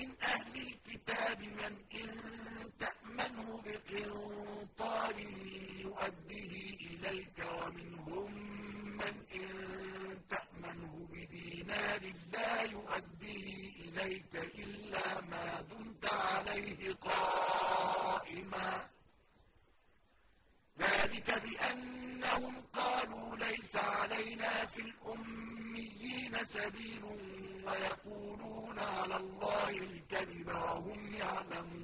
ومن أهل الكتاب من إن تأمنه بقنطار يؤديه إليك ومنهم من إن تأمنه بدينار لا يؤديه إليك إلا ما دمت عليه قائما. ذلك بأنهم قالوا ليس علينا في الأميين سبيل ويقولون على الله الكذب وهم يعلمون.